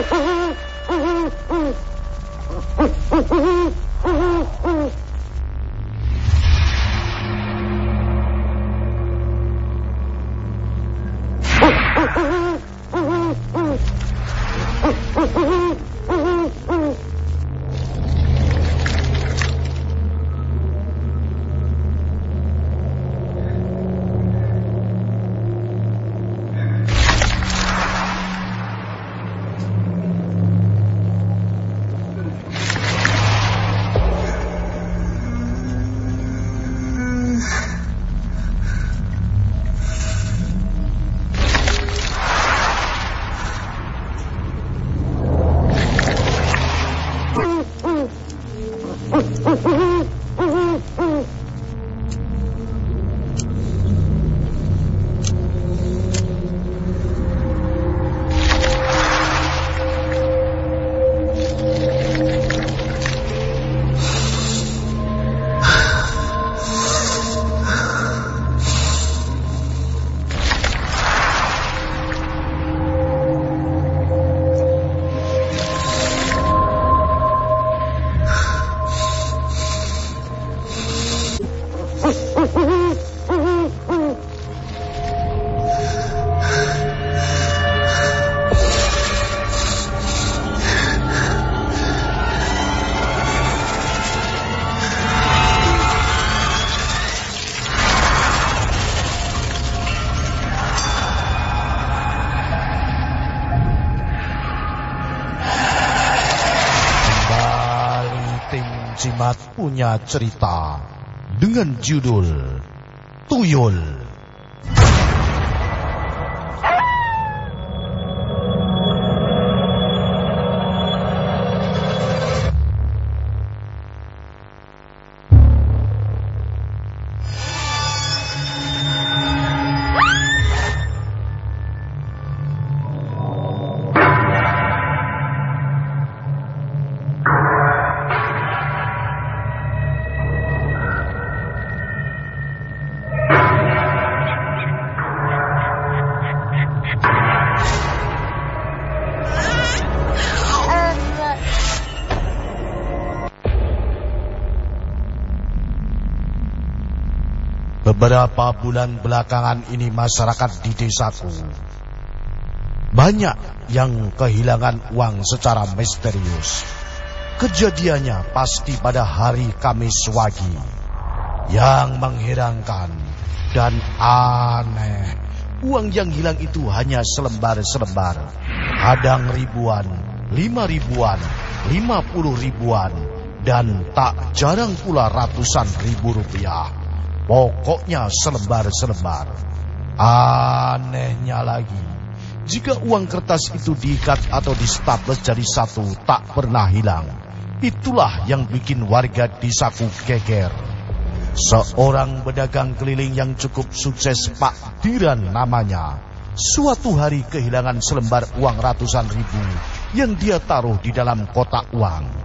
Mm-hmm. Punya cerita dengan judul Tuyul. Beberapa bulan belakangan ini masyarakat di desaku banyak yang kehilangan uang secara misterius. Kejadiannya pasti pada hari Kamis Wagi. Yang mengherankan dan aneh, uang yang hilang itu hanya selembar-selembar. Kadang ribuan, lima ribuan, lima puluh ribuan, dan tak jarang pula ratusan ribu rupiah. Pokoknya selembar-selembar. Anehnya lagi, jika uang kertas itu diikat atau distaples jadi satu tak pernah hilang. Itulah yang bikin warga desaku geger. Seorang pedagang keliling yang cukup sukses Pak Diran namanya. Suatu hari kehilangan selembar uang ratusan ribu yang dia taruh di dalam kotak uang.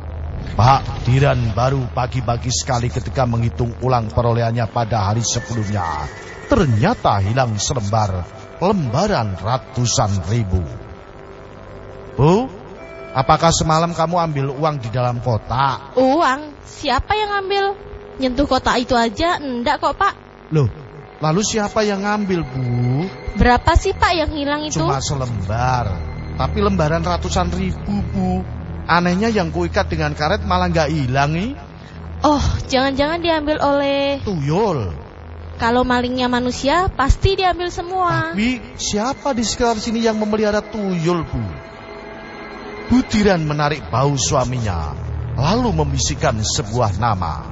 Pak Diran baru pagi-pagi sekali ketika menghitung ulang perolehannya pada hari sebelumnya. Ternyata hilang selembar lembaran ratusan ribu. Bu, apakah semalam kamu ambil uang di dalam kotak? Uang? Siapa yang ambil? Nyentuh kotak itu aja enggak kok pak. Loh, lalu siapa yang ngambil bu? Berapa sih pak yang hilang itu? Cuma selembar, tapi lembaran ratusan ribu bu. Anehnya yang kuikat dengan karet malah nggak hilang nih. Oh, jangan-jangan diambil oleh... Tuyul. Kalau malingnya manusia, pasti diambil semua. Tapi siapa di sekitar sini yang memelihara tuyul, Bu? Butiran menarik bau suaminya, lalu membisikkan sebuah nama.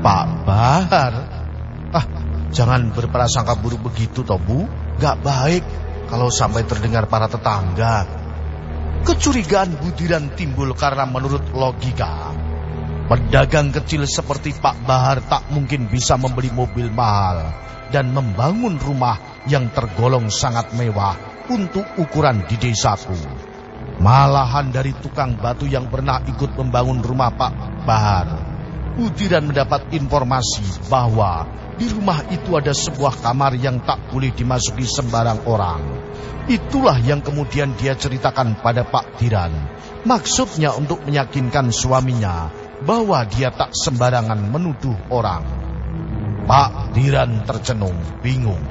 Pak Bahar. Ah, jangan berprasangka buruk begitu, toh, Bu. Gak baik kalau sampai terdengar para tetangga. Kecurigaan Budiran timbul karena menurut logika, pedagang kecil seperti Pak Bahar tak mungkin bisa membeli mobil mahal dan membangun rumah yang tergolong sangat mewah untuk ukuran di desaku. Malahan dari tukang batu yang pernah ikut membangun rumah Pak Bahar, Budiran mendapat informasi bahwa di rumah itu ada sebuah kamar yang tak boleh dimasuki sembarang orang. Itulah yang kemudian dia ceritakan pada Pak Diran. Maksudnya untuk meyakinkan suaminya bahwa dia tak sembarangan menuduh orang. Pak Diran tercenung, bingung.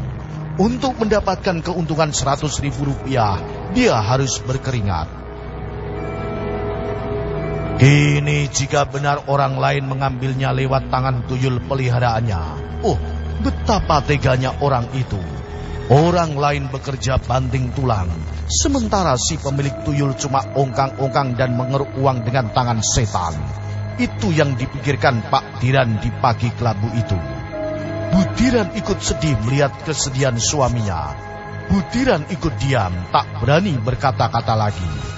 Untuk mendapatkan keuntungan 100 ribu rupiah, dia harus berkeringat. Kini jika benar orang lain mengambilnya lewat tangan tuyul peliharaannya. Oh, betapa teganya orang itu. Orang lain bekerja banting tulang. Sementara si pemilik tuyul cuma ongkang-ongkang dan mengeruk uang dengan tangan setan. Itu yang dipikirkan Pak Diran di pagi kelabu itu. Budiran ikut sedih melihat kesedihan suaminya. Budiran ikut diam, tak berani berkata-kata lagi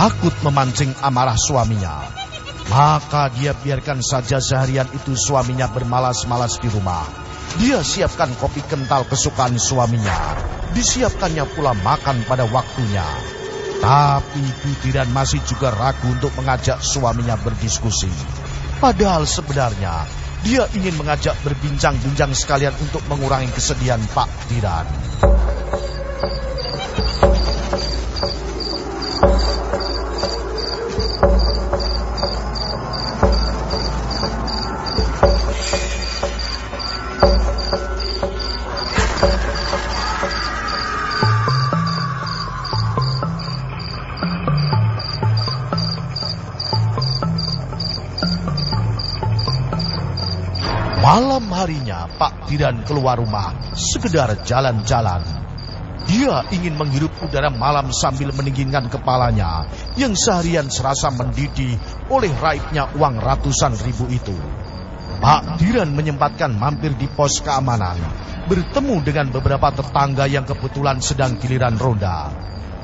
takut memancing amarah suaminya. Maka dia biarkan saja seharian itu suaminya bermalas-malas di rumah. Dia siapkan kopi kental kesukaan suaminya. Disiapkannya pula makan pada waktunya. Tapi Butiran masih juga ragu untuk mengajak suaminya berdiskusi. Padahal sebenarnya dia ingin mengajak berbincang-bincang sekalian untuk mengurangi kesedihan Pak Tiran. Malam harinya Pak Diran keluar rumah sekedar jalan-jalan. Dia ingin menghirup udara malam sambil meninggikan kepalanya yang seharian serasa mendidih oleh raibnya uang ratusan ribu itu. Pak Diran menyempatkan mampir di pos keamanan, bertemu dengan beberapa tetangga yang kebetulan sedang giliran ronda.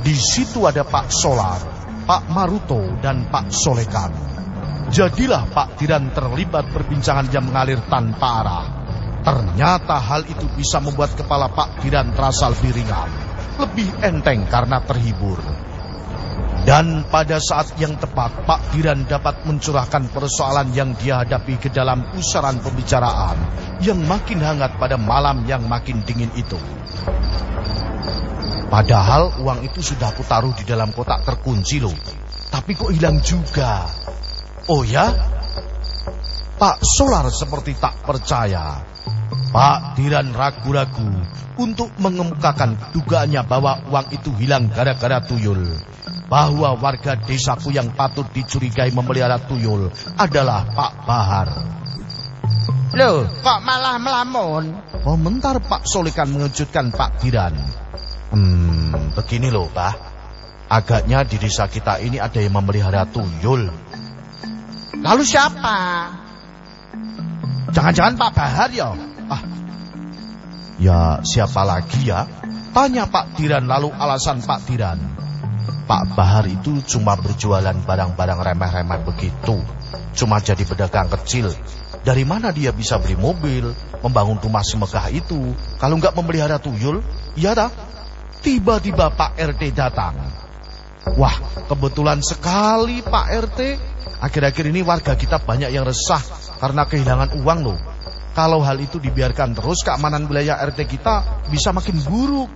Di situ ada Pak Solar, Pak Maruto, dan Pak Solekan. Jadilah Pak Tiran terlibat perbincangan yang mengalir tanpa arah. Ternyata hal itu bisa membuat kepala Pak Tiran terasa lebih ringan, lebih enteng karena terhibur. Dan pada saat yang tepat, Pak Tiran dapat mencurahkan persoalan yang dia hadapi ke dalam pusaran pembicaraan yang makin hangat pada malam yang makin dingin itu. Padahal uang itu sudah aku taruh di dalam kotak terkunci loh. Tapi kok hilang juga? Oh ya? Pak Solar seperti tak percaya. Pak Diran ragu-ragu untuk mengemukakan dugaannya bahwa uang itu hilang gara-gara tuyul. Bahwa warga desaku yang patut dicurigai memelihara tuyul adalah Pak Bahar. Loh, kok malah melamun? Komentar Pak Solikan mengejutkan Pak Diran. Hmm, begini loh, Pak. Agaknya di desa kita ini ada yang memelihara tuyul. Lalu siapa? Jangan-jangan Pak Bahar ya? Ah, ya siapa lagi ya? Tanya Pak Diran lalu alasan Pak Diran. Pak Bahar itu cuma berjualan barang-barang remeh-remeh begitu. Cuma jadi pedagang kecil. Dari mana dia bisa beli mobil, membangun rumah semegah itu, kalau nggak memelihara tuyul? Iya dah. Tiba-tiba Pak RT datang. Wah, kebetulan sekali Pak RT. Akhir-akhir ini warga kita banyak yang resah karena kehilangan uang loh. Kalau hal itu dibiarkan terus, keamanan wilayah RT kita bisa makin buruk.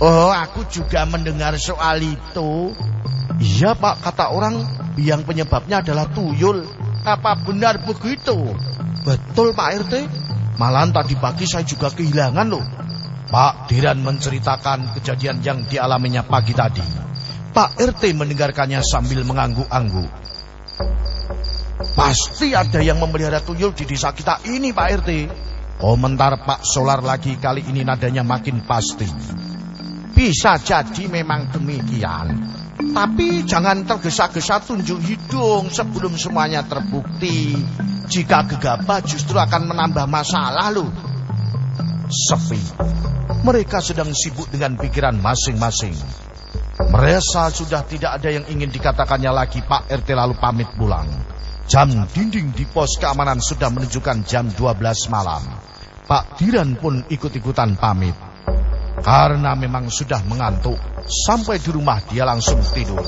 Oh, aku juga mendengar soal itu. Iya pak, kata orang yang penyebabnya adalah tuyul. Apa benar begitu? Betul Pak RT. Malam tadi pagi saya juga kehilangan loh. Pak Diran menceritakan kejadian yang dialaminya pagi tadi. Pak RT mendengarkannya sambil mengangguk-angguk. Pasti ada yang memelihara tuyul di desa kita ini Pak RT. Komentar Pak Solar lagi kali ini nadanya makin pasti. Bisa jadi memang demikian. Tapi jangan tergesa-gesa tunjuk hidung sebelum semuanya terbukti. Jika gegabah justru akan menambah masalah loh. Sepi. Mereka sedang sibuk dengan pikiran masing-masing. Merasa sudah tidak ada yang ingin dikatakannya lagi Pak RT lalu pamit pulang. Jam dinding di pos keamanan sudah menunjukkan jam 12 malam. Pak Diran pun ikut-ikutan pamit. Karena memang sudah mengantuk, sampai di rumah dia langsung tidur.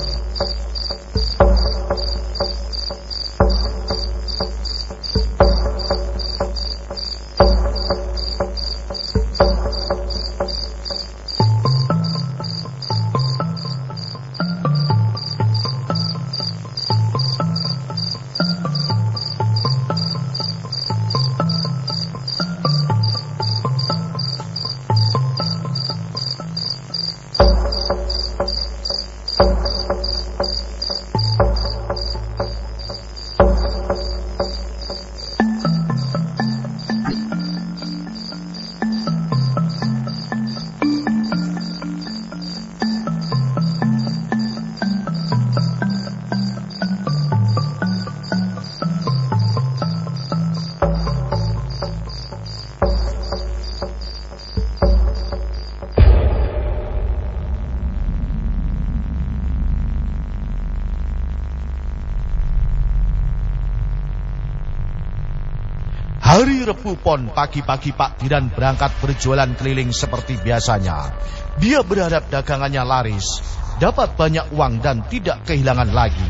Hari Rebu Pon pagi-pagi Pak Diran berangkat berjualan keliling seperti biasanya. Dia berharap dagangannya laris, dapat banyak uang dan tidak kehilangan lagi.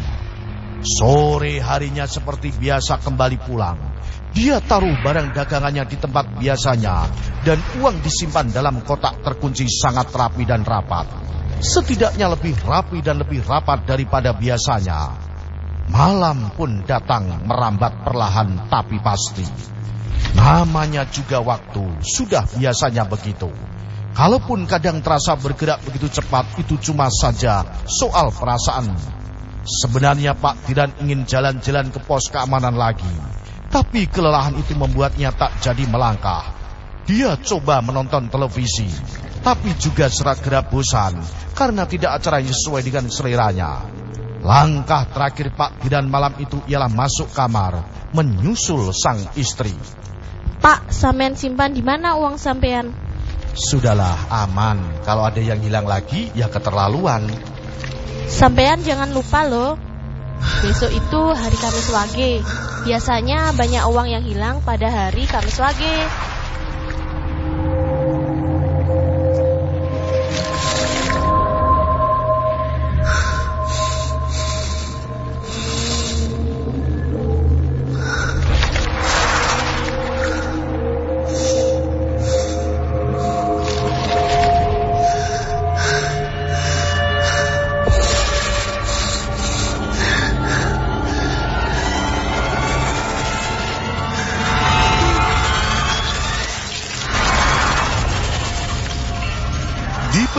Sore harinya seperti biasa kembali pulang. Dia taruh barang dagangannya di tempat biasanya dan uang disimpan dalam kotak terkunci sangat rapi dan rapat. Setidaknya lebih rapi dan lebih rapat daripada biasanya. Malam pun datang merambat perlahan tapi pasti. Namanya juga waktu, sudah biasanya begitu. Kalaupun kadang terasa bergerak begitu cepat, itu cuma saja soal perasaan. Sebenarnya Pak Diran ingin jalan-jalan ke pos keamanan lagi. Tapi kelelahan itu membuatnya tak jadi melangkah. Dia coba menonton televisi, tapi juga serak gerak bosan karena tidak acara yang sesuai dengan seleranya. Langkah terakhir Pak Diran malam itu ialah masuk kamar, menyusul sang istri. Pak, sampean simpan di mana uang sampean? Sudahlah, aman. Kalau ada yang hilang lagi, ya keterlaluan. Sampean jangan lupa loh. Besok itu hari Kamis Wage. Biasanya banyak uang yang hilang pada hari Kamis Wage.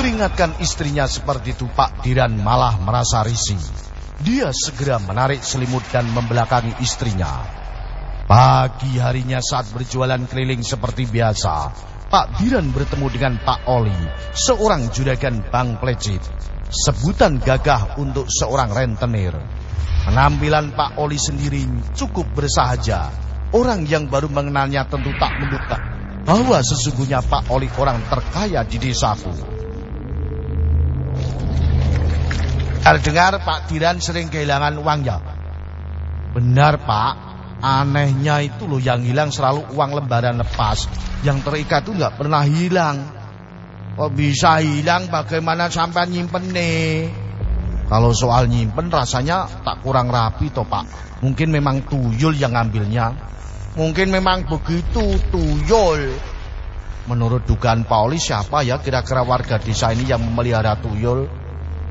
Diperingatkan istrinya seperti itu Pak Diran malah merasa risih. Dia segera menarik selimut dan membelakangi istrinya. Pagi harinya saat berjualan keliling seperti biasa, Pak Diran bertemu dengan Pak Oli, seorang juragan bank plecit. Sebutan gagah untuk seorang rentenir. Penampilan Pak Oli sendiri cukup bersahaja. Orang yang baru mengenalnya tentu tak menduga bahwa sesungguhnya Pak Oli orang terkaya di desaku. Dengar Pak Diran sering kehilangan uang ya? Benar Pak, anehnya itu loh yang hilang selalu uang lembaran lepas. Yang terikat itu nggak pernah hilang. Kok bisa hilang bagaimana sampai nyimpen nih? Kalau soal nyimpen rasanya tak kurang rapi toh Pak. Mungkin memang tuyul yang ngambilnya. Mungkin memang begitu tuyul. Menurut dugaan Pauli siapa ya kira-kira warga desa ini yang memelihara tuyul?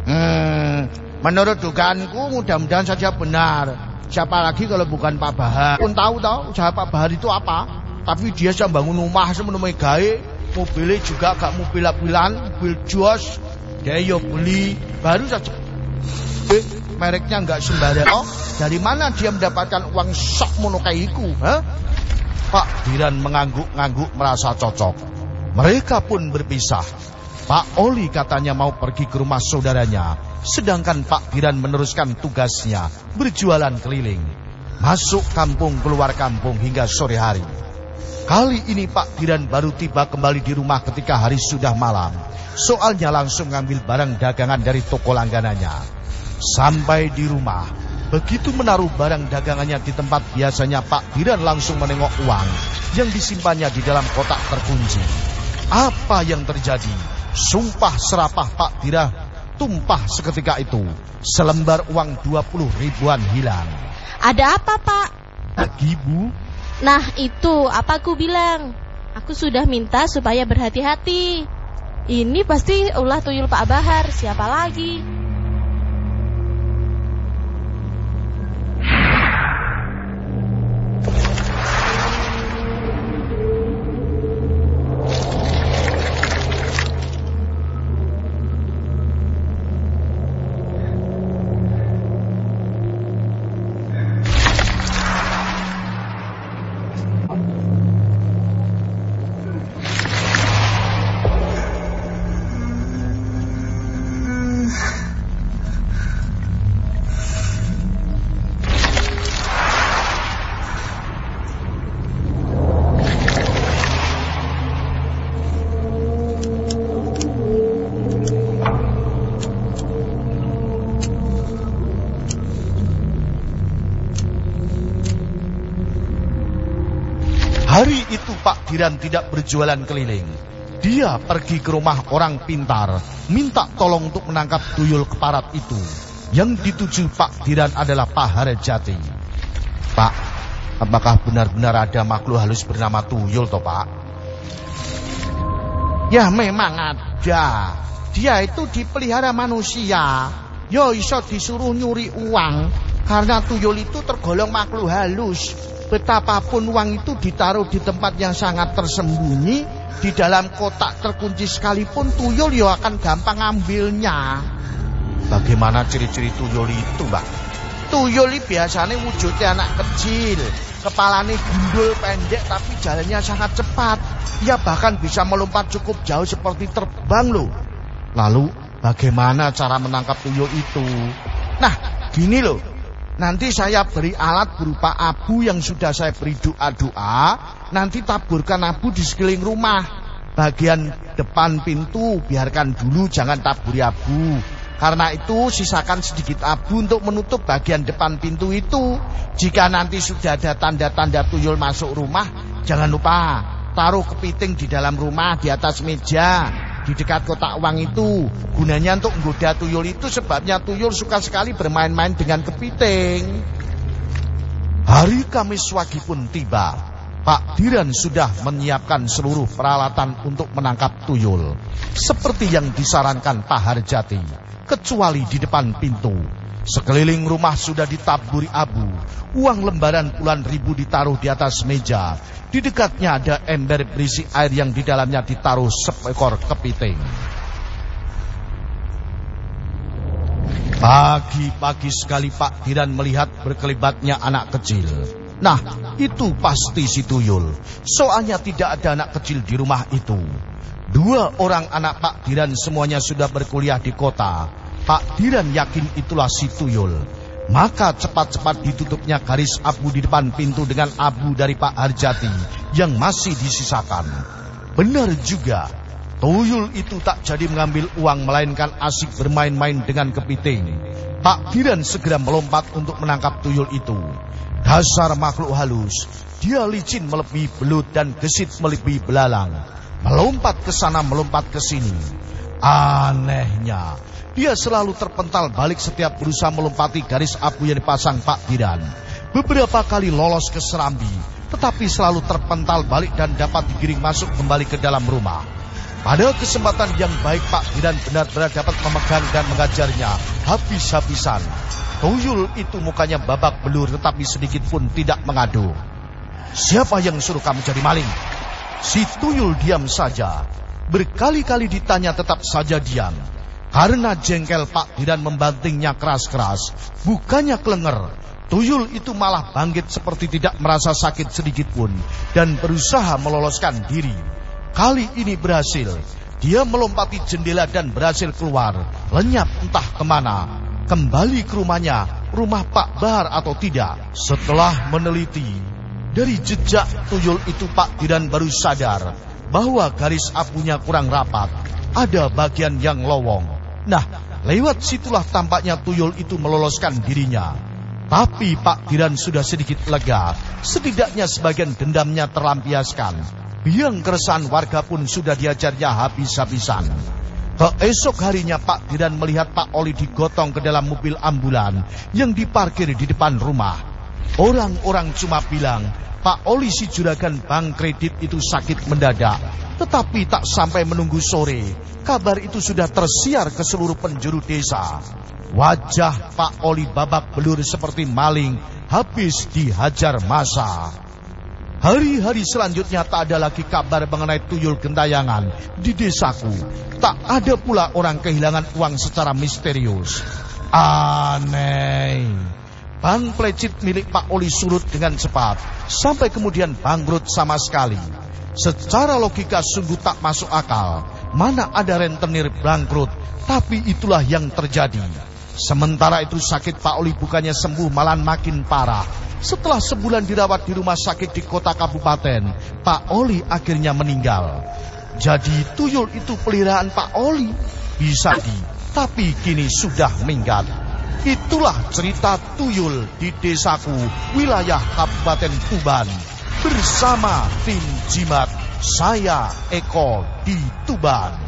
Hmm, menurut dugaanku mudah-mudahan saja benar. Siapa lagi kalau bukan Pak Bahar? Pun tahu tahu usaha Pak Bahar itu apa? Tapi dia sudah bangun rumah semenemui gawe, mobilnya juga gak mobil apilan, mobil jos. Dia yo beli baru saja. Eh, mereknya nggak sembarang. Oh, dari mana dia mendapatkan uang sok monokaiku? Hah? Pak Diran mengangguk-ngangguk merasa cocok. Mereka pun berpisah. Pak Oli katanya mau pergi ke rumah saudaranya, sedangkan Pak Diran meneruskan tugasnya berjualan keliling. Masuk kampung keluar kampung hingga sore hari. Kali ini Pak Diran baru tiba kembali di rumah ketika hari sudah malam. Soalnya langsung ngambil barang dagangan dari toko langganannya. Sampai di rumah, begitu menaruh barang dagangannya di tempat biasanya Pak Diran langsung menengok uang yang disimpannya di dalam kotak terkunci. Apa yang terjadi? Sumpah serapah Pak Dira tumpah seketika itu. Selembar uang 20 ribuan hilang. Ada apa Pak? Ibu. Nah itu apa aku bilang. Aku sudah minta supaya berhati-hati. Ini pasti ulah tuyul Pak Bahar. Siapa lagi? Diran tidak berjualan keliling. Dia pergi ke rumah orang pintar, minta tolong untuk menangkap tuyul keparat itu. Yang dituju Pak Diran adalah Pak Harjati. Pak, apakah benar-benar ada makhluk halus bernama tuyul toh Pak? Ya memang ada. Dia itu dipelihara manusia. Yo iso disuruh nyuri uang. Karena tuyul itu tergolong makhluk halus. Betapapun uang itu ditaruh di tempat yang sangat tersembunyi, di dalam kotak terkunci sekalipun tuyul ya akan gampang ngambilnya. Bagaimana ciri-ciri tuyul itu, Mbak? Tuyul ini biasanya wujudnya anak kecil. Kepalanya gundul pendek tapi jalannya sangat cepat. Ia bahkan bisa melompat cukup jauh seperti terbang loh. Lalu bagaimana cara menangkap tuyul itu? Nah, gini loh. Nanti saya beri alat berupa abu yang sudah saya beri doa-doa. Nanti taburkan abu di sekeliling rumah. Bagian depan pintu biarkan dulu jangan taburi abu. Karena itu sisakan sedikit abu untuk menutup bagian depan pintu itu. Jika nanti sudah ada tanda-tanda tuyul masuk rumah, jangan lupa taruh kepiting di dalam rumah di atas meja di dekat kotak uang itu. Gunanya untuk menggoda tuyul itu sebabnya tuyul suka sekali bermain-main dengan kepiting. Hari Kamis wagi pun tiba. Pak Diran sudah menyiapkan seluruh peralatan untuk menangkap tuyul. Seperti yang disarankan Pak Harjati. Kecuali di depan pintu. Sekeliling rumah sudah ditaburi abu. Uang lembaran puluhan ribu ditaruh di atas meja. Di dekatnya ada ember berisi air yang di dalamnya ditaruh seekor kepiting. Pagi-pagi sekali Pak Diran melihat berkelibatnya anak kecil. Nah, itu pasti si tuyul. Soalnya tidak ada anak kecil di rumah itu. Dua orang anak Pak Diran semuanya sudah berkuliah di kota. Pak Diran yakin itulah si tuyul. Maka cepat-cepat ditutupnya garis abu di depan pintu dengan abu dari Pak Harjati yang masih disisakan. Benar juga, tuyul itu tak jadi mengambil uang melainkan asik bermain-main dengan kepiting. Pak Diran segera melompat untuk menangkap tuyul itu. Dasar makhluk halus, dia licin melebihi belut dan gesit melebihi belalang. Melompat ke sana, melompat ke sini. Anehnya, dia selalu terpental balik setiap berusaha melompati garis abu yang dipasang Pak Diran. Beberapa kali lolos ke serambi, tetapi selalu terpental balik dan dapat digiring masuk kembali ke dalam rumah. Pada kesempatan yang baik Pak Diran benar-benar dapat memegang dan mengajarnya habis-habisan. Tuyul itu mukanya babak belur tetapi sedikit pun tidak mengadu. Siapa yang suruh kamu jadi maling? Si tuyul diam saja. Berkali-kali ditanya tetap saja diam. Karena jengkel Pak Diran membantingnya keras-keras, bukannya kelenger. Tuyul itu malah bangkit seperti tidak merasa sakit sedikit pun dan berusaha meloloskan diri. Kali ini berhasil. Dia melompati jendela dan berhasil keluar, lenyap entah ke mana. Kembali ke rumahnya, rumah Pak Bahar atau tidak. Setelah meneliti, dari jejak tuyul itu Pak Diran baru sadar bahwa garis abunya kurang rapat. Ada bagian yang lowong. Nah, lewat situlah tampaknya tuyul itu meloloskan dirinya. Tapi Pak Diran sudah sedikit lega, setidaknya sebagian dendamnya terlampiaskan. Biang keresahan warga pun sudah diajarnya habis-habisan. Keesok harinya Pak Diran melihat Pak Oli digotong ke dalam mobil ambulan yang diparkir di depan rumah. Orang-orang cuma bilang, Pak Oli si juragan bank kredit itu sakit mendadak. Tetapi tak sampai menunggu sore, kabar itu sudah tersiar ke seluruh penjuru desa. Wajah Pak Oli babak belur seperti maling, habis dihajar masa. Hari-hari selanjutnya tak ada lagi kabar mengenai tuyul gentayangan di desaku. Tak ada pula orang kehilangan uang secara misterius. Aneh. Bank plecit milik Pak Oli surut dengan cepat, sampai kemudian bangkrut sama sekali. Secara logika sungguh tak masuk akal. Mana ada rentenir bangkrut, tapi itulah yang terjadi. Sementara itu sakit Pak Oli bukannya sembuh malah makin parah. Setelah sebulan dirawat di rumah sakit di kota kabupaten, Pak Oli akhirnya meninggal. Jadi tuyul itu peliharaan Pak Oli. Bisa di, tapi kini sudah minggat. Itulah cerita tuyul di desaku, wilayah Kabupaten Tuban. bersama tim Jimat saya Eko di Tuban.